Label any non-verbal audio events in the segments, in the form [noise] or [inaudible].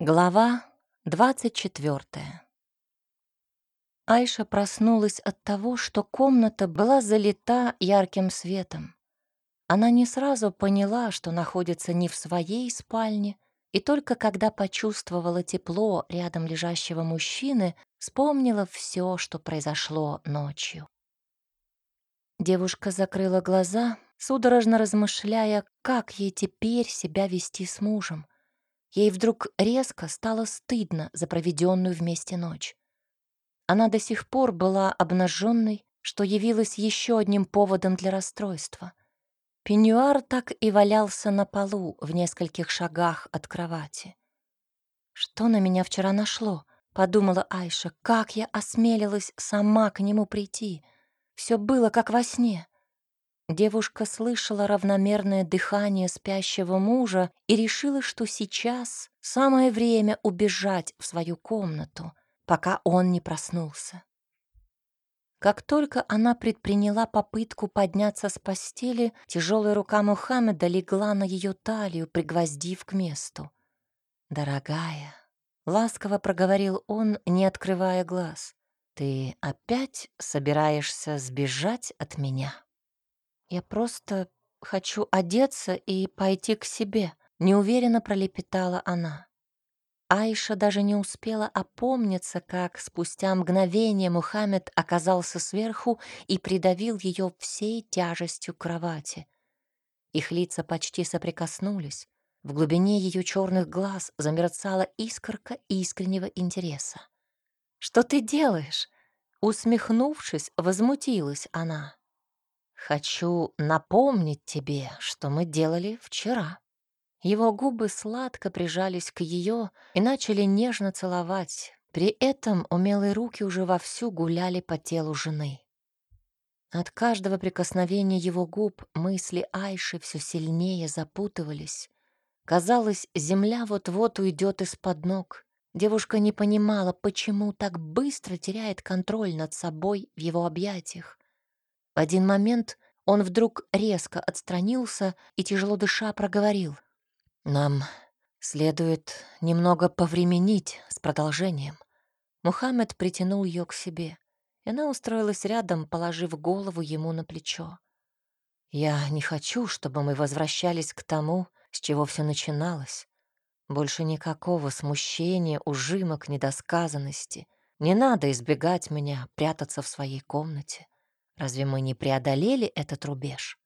Глава 24 Айша проснулась от того, что комната была залита ярким светом. Она не сразу поняла, что находится не в своей спальне, и только когда почувствовала тепло рядом лежащего мужчины, вспомнила все, что произошло ночью. Девушка закрыла глаза, судорожно размышляя, как ей теперь себя вести с мужем — Ей вдруг резко стало стыдно за проведенную вместе ночь. Она до сих пор была обнаженной, что явилось еще одним поводом для расстройства. Пеньюар так и валялся на полу в нескольких шагах от кровати. «Что на меня вчера нашло?» — подумала Айша. «Как я осмелилась сама к нему прийти? Все было как во сне». Девушка слышала равномерное дыхание спящего мужа и решила, что сейчас самое время убежать в свою комнату, пока он не проснулся. Как только она предприняла попытку подняться с постели, тяжелая рука Мухаммеда легла на ее талию, пригвоздив к месту. «Дорогая», — ласково проговорил он, не открывая глаз, — «ты опять собираешься сбежать от меня?» «Я просто хочу одеться и пойти к себе», — неуверенно пролепетала она. Айша даже не успела опомниться, как спустя мгновение Мухаммед оказался сверху и придавил ее всей тяжестью кровати. Их лица почти соприкоснулись. В глубине ее черных глаз замерцала искорка искреннего интереса. «Что ты делаешь?» Усмехнувшись, возмутилась она. «Хочу напомнить тебе, что мы делали вчера». Его губы сладко прижались к ее и начали нежно целовать. При этом умелые руки уже вовсю гуляли по телу жены. От каждого прикосновения его губ мысли Айши все сильнее запутывались. Казалось, земля вот-вот уйдет из-под ног. Девушка не понимала, почему так быстро теряет контроль над собой в его объятиях. В один момент он вдруг резко отстранился и, тяжело дыша, проговорил. «Нам следует немного повременить с продолжением». Мухаммед притянул ее к себе, и она устроилась рядом, положив голову ему на плечо. «Я не хочу, чтобы мы возвращались к тому, с чего все начиналось. Больше никакого смущения, ужимок, недосказанности. Не надо избегать меня, прятаться в своей комнате. Разве мы не преодолели этот рубеж?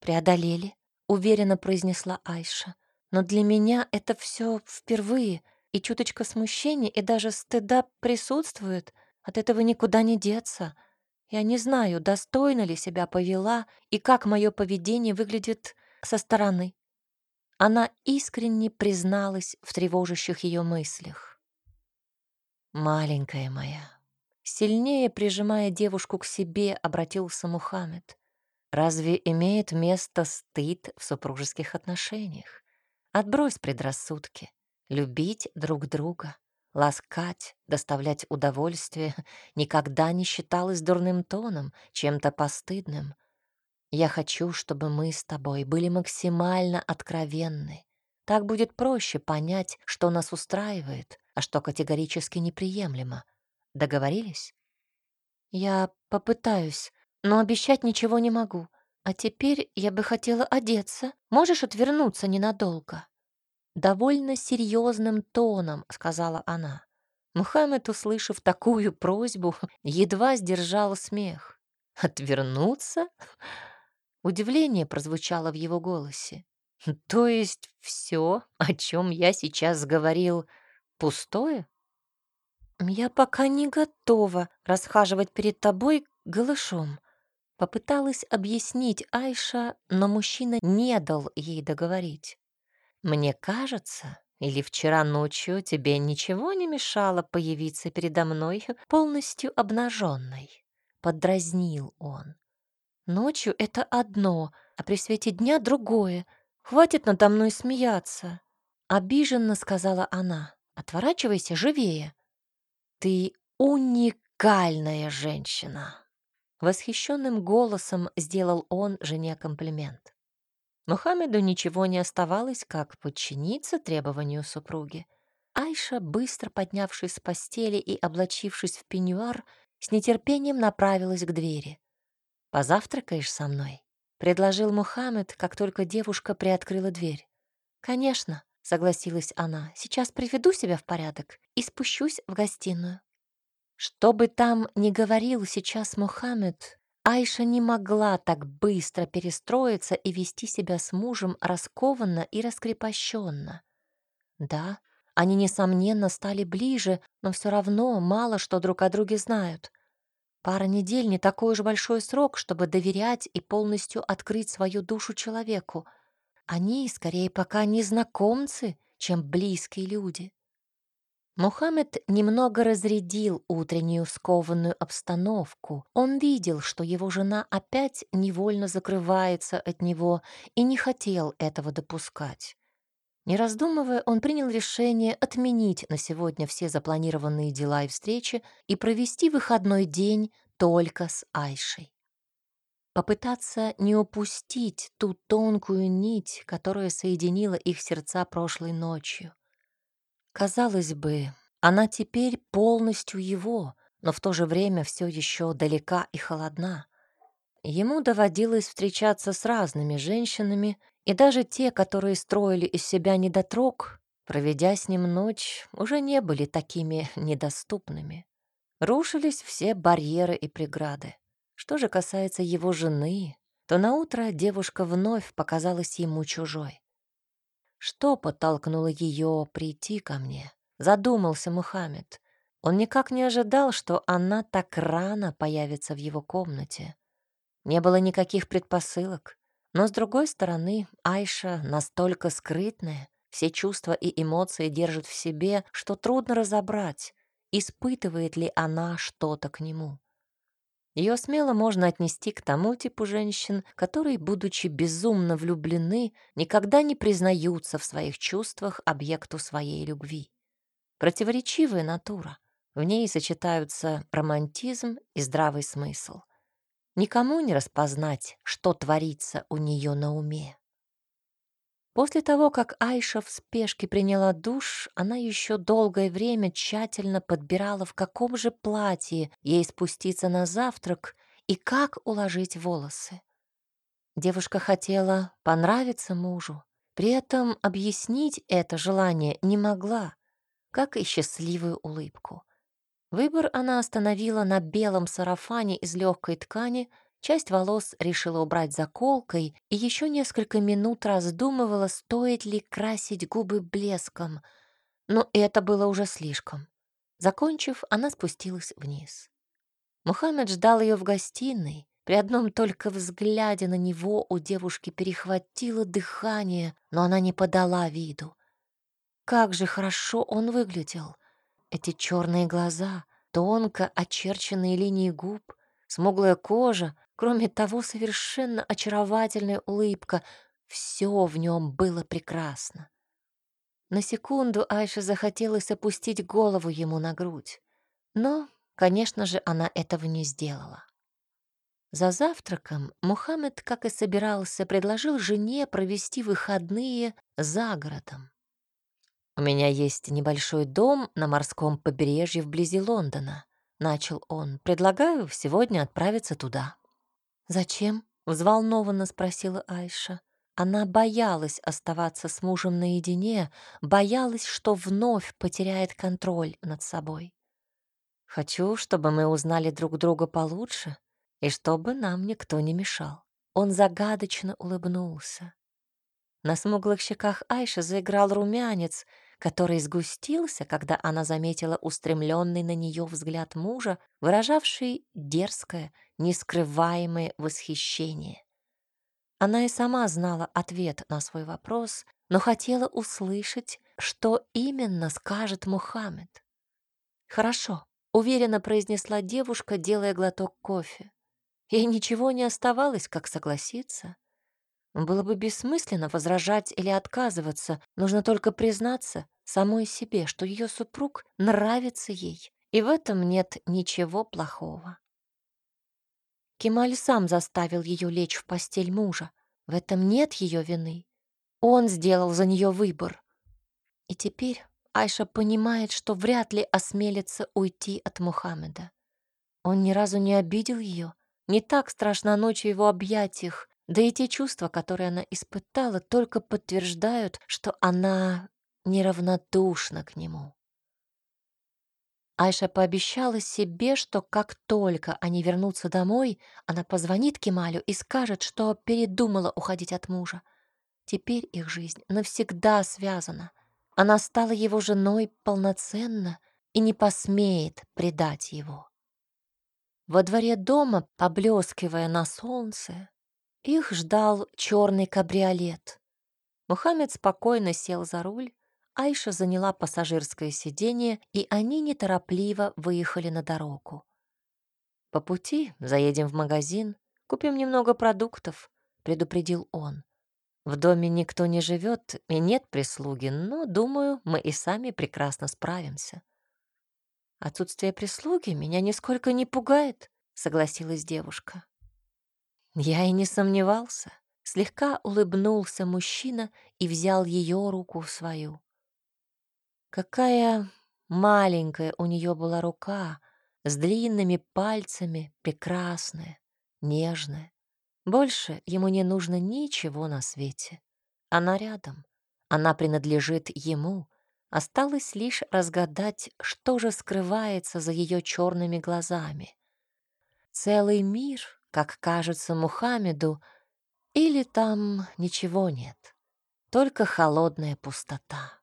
Преодолели, уверенно произнесла Айша. Но для меня это все впервые, и чуточка смущения и даже стыда присутствует. От этого никуда не деться. Я не знаю, достойно ли себя повела и как мое поведение выглядит со стороны. Она искренне призналась в тревожащих ее мыслях. «Маленькая моя, Сильнее прижимая девушку к себе, обратился Мухаммед. Разве имеет место стыд в супружеских отношениях? Отбрось предрассудки. Любить друг друга, ласкать, доставлять удовольствие [laughs] никогда не считалось дурным тоном, чем-то постыдным. Я хочу, чтобы мы с тобой были максимально откровенны. Так будет проще понять, что нас устраивает, а что категорически неприемлемо. Договорились? Я попытаюсь, но обещать ничего не могу. А теперь я бы хотела одеться. Можешь отвернуться ненадолго? Довольно серьезным тоном, сказала она. Мухаммед, услышав такую просьбу, [laughs] едва сдержал смех. «Отвернуться?» [laughs] Удивление прозвучало в его голосе. «То есть все, о чем я сейчас говорил, пустое?» «Я пока не готова расхаживать перед тобой голышом», Попыталась объяснить Айша, но мужчина не дал ей договорить. «Мне кажется, или вчера ночью тебе ничего не мешало появиться передо мной полностью обнаженной?» Подразнил он. «Ночью это одно, а при свете дня другое. Хватит надо мной смеяться!» Обиженно сказала она. «Отворачивайся живее!» «Ты уникальная женщина!» Восхищенным голосом сделал он жене комплимент. Мухаммеду ничего не оставалось, как подчиниться требованию супруги. Айша, быстро поднявшись с постели и облачившись в пеньюар, с нетерпением направилась к двери. «Позавтракаешь со мной?» — предложил Мухаммед, как только девушка приоткрыла дверь. «Конечно», — согласилась она, — «сейчас приведу себя в порядок и спущусь в гостиную». Что бы там ни говорил сейчас Мухаммед, Айша не могла так быстро перестроиться и вести себя с мужем раскованно и раскрепощенно. Да, они, несомненно, стали ближе, но все равно мало что друг о друге знают. Пара недель — не такой уж большой срок, чтобы доверять и полностью открыть свою душу человеку. Они, скорее, пока незнакомцы, чем близкие люди. Мухаммед немного разрядил утреннюю скованную обстановку. Он видел, что его жена опять невольно закрывается от него и не хотел этого допускать. Не раздумывая, он принял решение отменить на сегодня все запланированные дела и встречи и провести выходной день только с Айшей. Попытаться не упустить ту тонкую нить, которая соединила их сердца прошлой ночью. Казалось бы, она теперь полностью его, но в то же время все еще далека и холодна. Ему доводилось встречаться с разными женщинами, и даже те, которые строили из себя недотрог, проведя с ним ночь, уже не были такими [laughs] недоступными. Рушились все барьеры и преграды. Что же касается его жены, то наутро девушка вновь показалась ему чужой. Что подтолкнуло ее прийти ко мне? Задумался Мухаммед. Он никак не ожидал, что она так рано появится в его комнате. Не было никаких предпосылок. Но, с другой стороны, Айша настолько скрытная, все чувства и эмоции держит в себе, что трудно разобрать, испытывает ли она что-то к нему. Ее смело можно отнести к тому типу женщин, которые, будучи безумно влюблены, никогда не признаются в своих чувствах объекту своей любви. Противоречивая натура. В ней сочетаются романтизм и здравый смысл. Никому не распознать, что творится у нее на уме. После того, как Айша в спешке приняла душ, она еще долгое время тщательно подбирала, в каком же платье ей спуститься на завтрак и как уложить волосы. Девушка хотела понравиться мужу, при этом объяснить это желание не могла, как и счастливую улыбку. Выбор она остановила на белом сарафане из легкой ткани — Часть волос решила убрать заколкой и еще несколько минут раздумывала, стоит ли красить губы блеском. Но это было уже слишком. Закончив, она спустилась вниз. Мухаммед ждал ее в гостиной. При одном только взгляде на него у девушки перехватило дыхание, но она не подала виду. Как же хорошо он выглядел! Эти черные глаза, тонко очерченные линии губ, смуглая кожа, Кроме того, совершенно очаровательная улыбка. Все в нем было прекрасно. На секунду Айше захотелось опустить голову ему на грудь. Но, конечно же, она этого не сделала. За завтраком Мухаммед, как и собирался, предложил жене провести выходные за городом. «У меня есть небольшой дом на морском побережье вблизи Лондона», — начал он. «Предлагаю сегодня отправиться туда». «Зачем?» — взволнованно спросила Айша. Она боялась оставаться с мужем наедине, боялась, что вновь потеряет контроль над собой. «Хочу, чтобы мы узнали друг друга получше и чтобы нам никто не мешал». Он загадочно улыбнулся. На смуглых щеках Айши заиграл румянец, который сгустился, когда она заметила устремленный на нее взгляд мужа, выражавший дерзкое, нескрываемое восхищение. Она и сама знала ответ на свой вопрос, но хотела услышать, что именно скажет Мухаммед. «Хорошо», — уверенно произнесла девушка, делая глоток кофе. Ей ничего не оставалось, как согласиться. Было бы бессмысленно возражать или отказываться, нужно только признаться самой себе, что ее супруг нравится ей, и в этом нет ничего плохого. Кемаль сам заставил ее лечь в постель мужа. В этом нет ее вины. Он сделал за нее выбор. И теперь Айша понимает, что вряд ли осмелится уйти от Мухаммеда. Он ни разу не обидел ее, не так страшна ночь в его объятиях, да и те чувства, которые она испытала, только подтверждают, что она неравнодушна к нему. Айша пообещала себе, что как только они вернутся домой, она позвонит Кемалю и скажет, что передумала уходить от мужа. Теперь их жизнь навсегда связана. Она стала его женой полноценно и не посмеет предать его. Во дворе дома, поблескивая на солнце, их ждал черный кабриолет. Мухаммед спокойно сел за руль, Айша заняла пассажирское сиденье, и они неторопливо выехали на дорогу. «По пути заедем в магазин, купим немного продуктов», — предупредил он. «В доме никто не живет и нет прислуги, но, думаю, мы и сами прекрасно справимся». «Отсутствие прислуги меня нисколько не пугает», — согласилась девушка. Я и не сомневался. Слегка улыбнулся мужчина и взял ее руку в свою. Какая маленькая у нее была рука, с длинными пальцами, прекрасная, нежная. Больше ему не нужно ничего на свете. Она рядом, она принадлежит ему. Осталось лишь разгадать, что же скрывается за ее черными глазами. Целый мир, как кажется Мухаммеду, или там ничего нет, только холодная пустота.